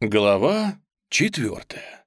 Глава четвертая.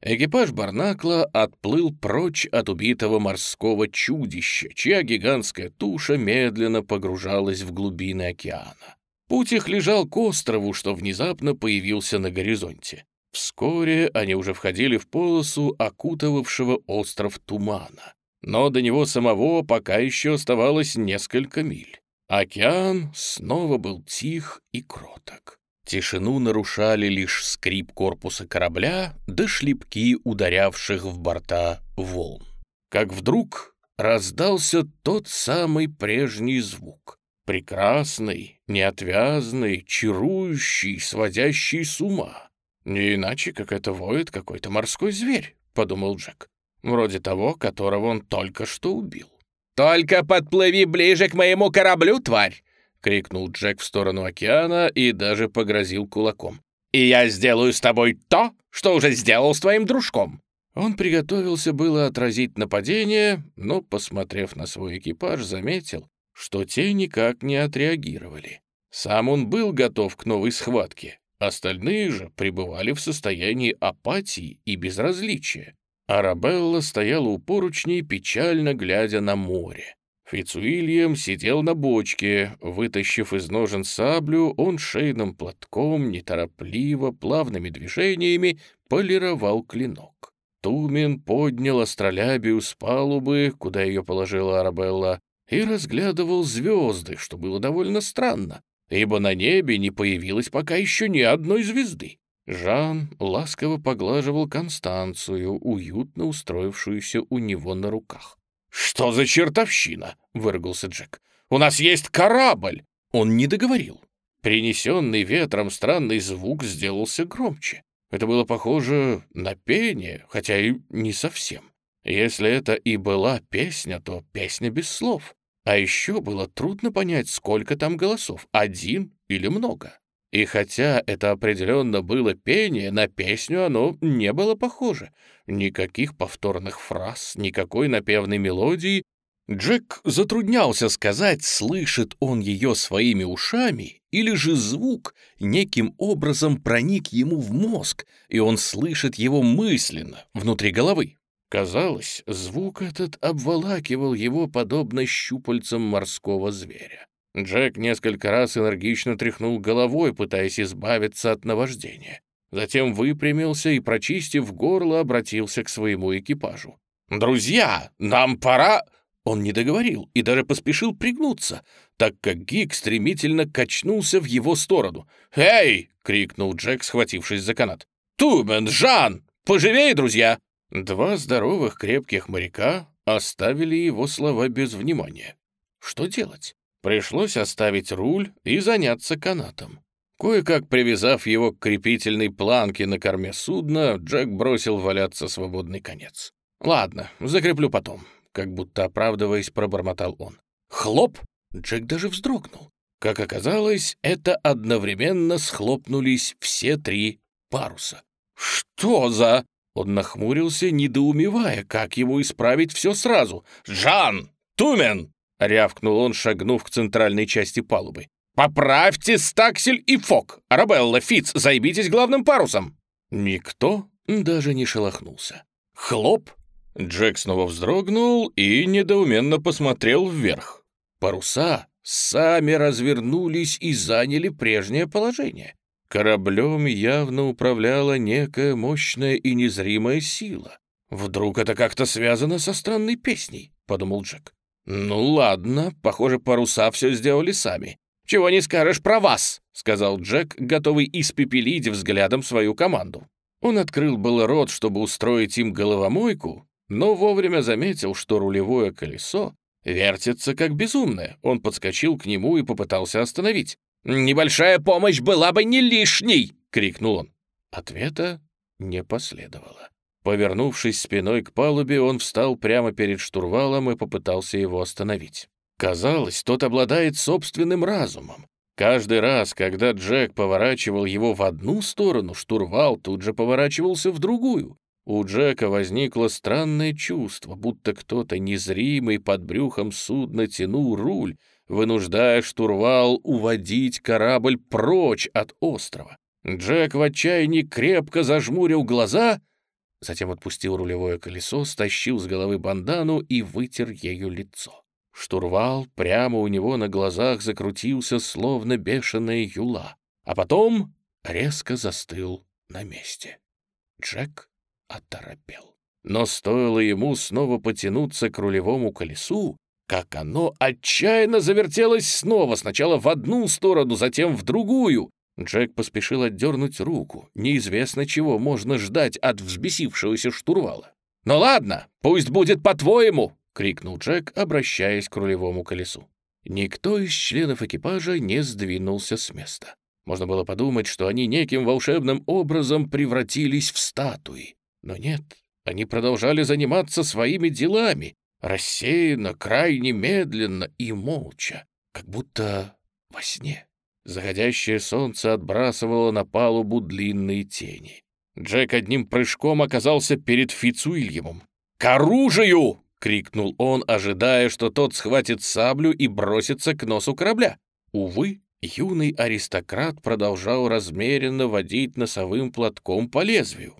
Экипаж Барнакла отплыл прочь от убитого морского чудища, чья гигантская туша медленно погружалась в глубины океана. Путь их лежал к острову, что внезапно появился на горизонте. Вскоре они уже входили в полосу окутывавшего остров тумана. Но до него самого пока еще оставалось несколько миль. Океан снова был тих и кроток. Тишину нарушали лишь скрип корпуса корабля да шлепки ударявших в борта волн. Как вдруг раздался тот самый прежний звук. Прекрасный, неотвязный, чарующий, сводящий с ума. «Не иначе, как это воет какой-то морской зверь», — подумал Джек. «Вроде того, которого он только что убил». «Только подплыви ближе к моему кораблю, тварь!» — крикнул Джек в сторону океана и даже погрозил кулаком. «И я сделаю с тобой то, что уже сделал с твоим дружком!» Он приготовился было отразить нападение, но, посмотрев на свой экипаж, заметил, что те никак не отреагировали. Сам он был готов к новой схватке, остальные же пребывали в состоянии апатии и безразличия. Арабелла стояла у поручней, печально глядя на море. Фицуильям сидел на бочке, вытащив из ножен саблю, он шейным платком, неторопливо, плавными движениями полировал клинок. Тумен поднял астролябию с палубы, куда ее положила Арабелла, и разглядывал звезды, что было довольно странно, ибо на небе не появилось пока еще ни одной звезды. Жан ласково поглаживал Констанцию, уютно устроившуюся у него на руках. «Что за чертовщина?» — выругался Джек. «У нас есть корабль!» Он не договорил. Принесенный ветром странный звук сделался громче. Это было похоже на пение, хотя и не совсем. Если это и была песня, то песня без слов. А еще было трудно понять, сколько там голосов, один или много. И хотя это определенно было пение, на песню оно не было похоже. Никаких повторных фраз, никакой напевной мелодии. Джек затруднялся сказать, слышит он ее своими ушами, или же звук неким образом проник ему в мозг, и он слышит его мысленно, внутри головы. Казалось, звук этот обволакивал его подобно щупальцам морского зверя. Джек несколько раз энергично тряхнул головой, пытаясь избавиться от наваждения. Затем выпрямился и, прочистив горло, обратился к своему экипажу. «Друзья, нам пора...» Он не договорил и даже поспешил пригнуться, так как Гик стремительно качнулся в его сторону. «Эй!» — крикнул Джек, схватившись за канат. «Тумен, Жан! Поживей, друзья!» Два здоровых крепких моряка оставили его слова без внимания. Что делать? Пришлось оставить руль и заняться канатом. Кое-как привязав его к крепительной планке на корме судна, Джек бросил валяться свободный конец. «Ладно, закреплю потом», — как будто оправдываясь, пробормотал он. «Хлоп!» — Джек даже вздрогнул. Как оказалось, это одновременно схлопнулись все три паруса. «Что за...» Он нахмурился, недоумевая, как его исправить все сразу. «Жан! Тумен!» — рявкнул он, шагнув к центральной части палубы. «Поправьте стаксель и фок! Арабелла, Фиц, займитесь главным парусом!» Никто даже не шелохнулся. Хлоп! Джек снова вздрогнул и недоуменно посмотрел вверх. Паруса сами развернулись и заняли прежнее положение. Кораблем явно управляла некая мощная и незримая сила. «Вдруг это как-то связано со странной песней?» — подумал Джек. «Ну ладно, похоже, паруса все сделали сами. Чего не скажешь про вас», — сказал Джек, готовый испепелить взглядом свою команду. Он открыл был рот, чтобы устроить им головомойку, но вовремя заметил, что рулевое колесо вертится как безумное. Он подскочил к нему и попытался остановить. «Небольшая помощь была бы не лишней!» — крикнул он. Ответа не последовало. Повернувшись спиной к палубе, он встал прямо перед штурвалом и попытался его остановить. Казалось, тот обладает собственным разумом. Каждый раз, когда Джек поворачивал его в одну сторону, штурвал тут же поворачивался в другую. У Джека возникло странное чувство, будто кто-то незримый под брюхом судна тянул руль, вынуждая штурвал уводить корабль прочь от острова. Джек в отчаянии крепко зажмурил глаза, затем отпустил рулевое колесо, стащил с головы бандану и вытер ею лицо. Штурвал прямо у него на глазах закрутился, словно бешеная юла, а потом резко застыл на месте. Джек оторопел. Но стоило ему снова потянуться к рулевому колесу, как оно отчаянно завертелось снова, сначала в одну сторону, затем в другую. Джек поспешил отдернуть руку. Неизвестно, чего можно ждать от взбесившегося штурвала. «Ну ладно, пусть будет по-твоему!» — крикнул Джек, обращаясь к рулевому колесу. Никто из членов экипажа не сдвинулся с места. Можно было подумать, что они неким волшебным образом превратились в статуи. Но нет, они продолжали заниматься своими делами, рассеянно, крайне медленно и молча, как будто во сне. Заходящее солнце отбрасывало на палубу длинные тени. Джек одним прыжком оказался перед Фицуильямом. «К оружию!» — крикнул он, ожидая, что тот схватит саблю и бросится к носу корабля. Увы, юный аристократ продолжал размеренно водить носовым платком по лезвию.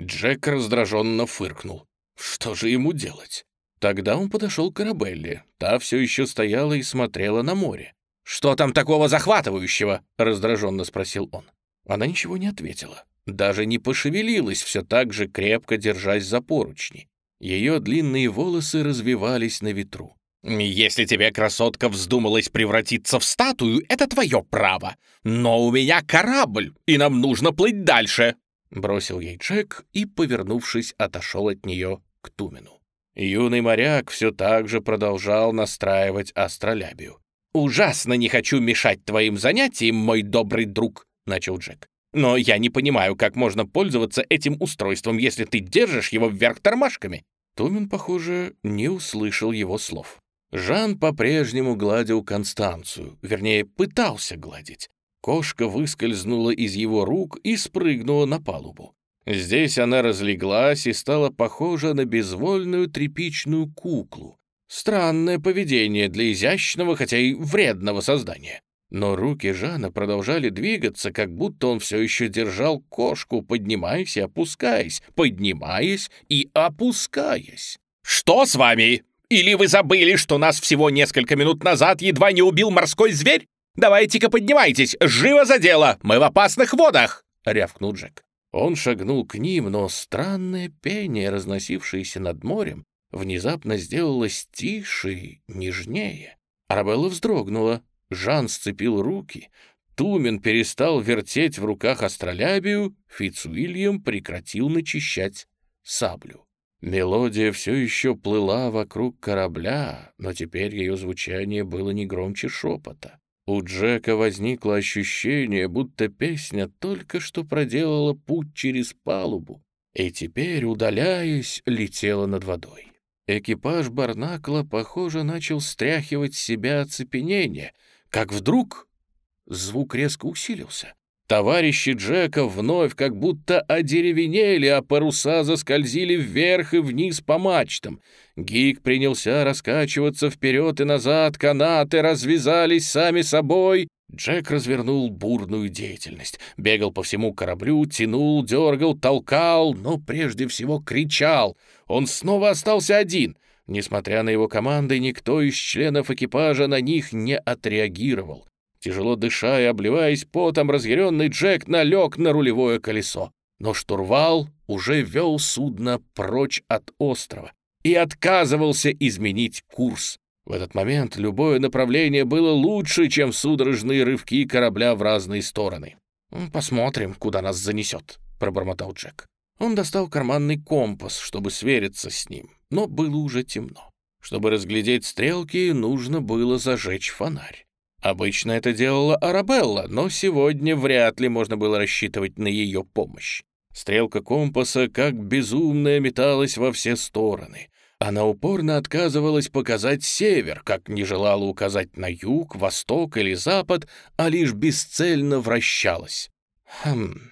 Джек раздраженно фыркнул. Что же ему делать? Тогда он подошел к Арабелле. Та все еще стояла и смотрела на море. «Что там такого захватывающего?» — раздраженно спросил он. Она ничего не ответила. Даже не пошевелилась, все так же крепко держась за поручни. Ее длинные волосы развивались на ветру. «Если тебе, красотка, вздумалась превратиться в статую, это твое право. Но у меня корабль, и нам нужно плыть дальше!» Бросил ей Джек и, повернувшись, отошел от нее к Тумену. Юный моряк все так же продолжал настраивать астролябию. «Ужасно не хочу мешать твоим занятиям, мой добрый друг», — начал Джек. «Но я не понимаю, как можно пользоваться этим устройством, если ты держишь его вверх тормашками». Тумен, похоже, не услышал его слов. Жан по-прежнему гладил Констанцию, вернее, пытался гладить. Кошка выскользнула из его рук и спрыгнула на палубу. Здесь она разлеглась и стала похожа на безвольную тряпичную куклу. Странное поведение для изящного, хотя и вредного создания. Но руки Жана продолжали двигаться, как будто он все еще держал кошку, поднимаясь и опускаясь, поднимаясь и опускаясь. «Что с вами? Или вы забыли, что нас всего несколько минут назад едва не убил морской зверь? Давайте-ка поднимайтесь! Живо за дело! Мы в опасных водах!» — рявкнул Джек. Он шагнул к ним, но странное пение, разносившееся над морем, внезапно сделалось тише, нежнее. Арабелла вздрогнула. Жан сцепил руки. Тумен перестал вертеть в руках астролябию, Фицуильям прекратил начищать саблю. Мелодия все еще плыла вокруг корабля, но теперь ее звучание было не громче шепота. У Джека возникло ощущение, будто песня только что проделала путь через палубу и теперь, удаляясь, летела над водой. Экипаж Барнакла, похоже, начал стряхивать с себя оцепенение, как вдруг звук резко усилился. Товарищи Джека вновь как будто одеревенели, а паруса заскользили вверх и вниз по мачтам. Гик принялся раскачиваться вперед и назад, канаты развязались сами собой. Джек развернул бурную деятельность. Бегал по всему кораблю, тянул, дергал, толкал, но прежде всего кричал. Он снова остался один. Несмотря на его команды, никто из членов экипажа на них не отреагировал. Тяжело дыша и обливаясь потом, разъяренный Джек налег на рулевое колесо. Но штурвал уже вел судно прочь от острова и отказывался изменить курс. В этот момент любое направление было лучше, чем судорожные рывки корабля в разные стороны. «Посмотрим, куда нас занесет», — пробормотал Джек. Он достал карманный компас, чтобы свериться с ним, но было уже темно. Чтобы разглядеть стрелки, нужно было зажечь фонарь. Обычно это делала Арабелла, но сегодня вряд ли можно было рассчитывать на ее помощь. Стрелка компаса как безумная металась во все стороны. Она упорно отказывалась показать север, как не желала указать на юг, восток или запад, а лишь бесцельно вращалась. «Хм,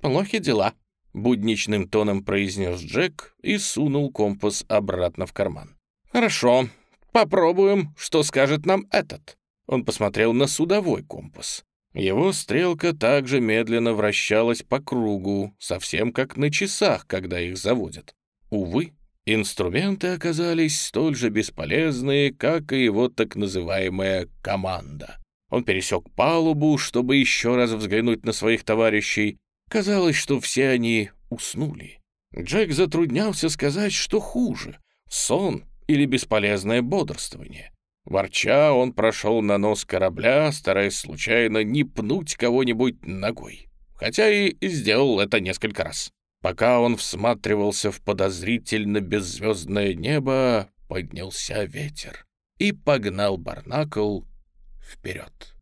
плохи дела», — будничным тоном произнес Джек и сунул компас обратно в карман. «Хорошо, попробуем, что скажет нам этот». Он посмотрел на судовой компас. Его стрелка также медленно вращалась по кругу, совсем как на часах, когда их заводят. Увы, инструменты оказались столь же бесполезные, как и его так называемая «команда». Он пересек палубу, чтобы еще раз взглянуть на своих товарищей. Казалось, что все они уснули. Джек затруднялся сказать, что хуже — сон или бесполезное бодрствование. Ворча, он прошел на нос корабля, стараясь случайно не пнуть кого-нибудь ногой. Хотя и сделал это несколько раз. Пока он всматривался в подозрительно беззвездное небо, поднялся ветер и погнал Барнакл вперед.